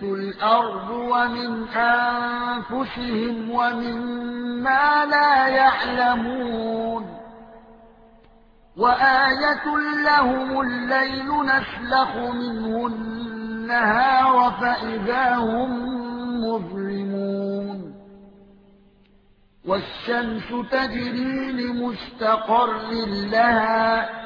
تنبت الأرض ومن أنفسهم ومما لا يعلمون وآية لهم الليل نسلخ منه النهار فإذا هم مظلمون والشمس تجري لمستقر لها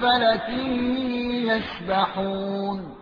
فلك يسبحون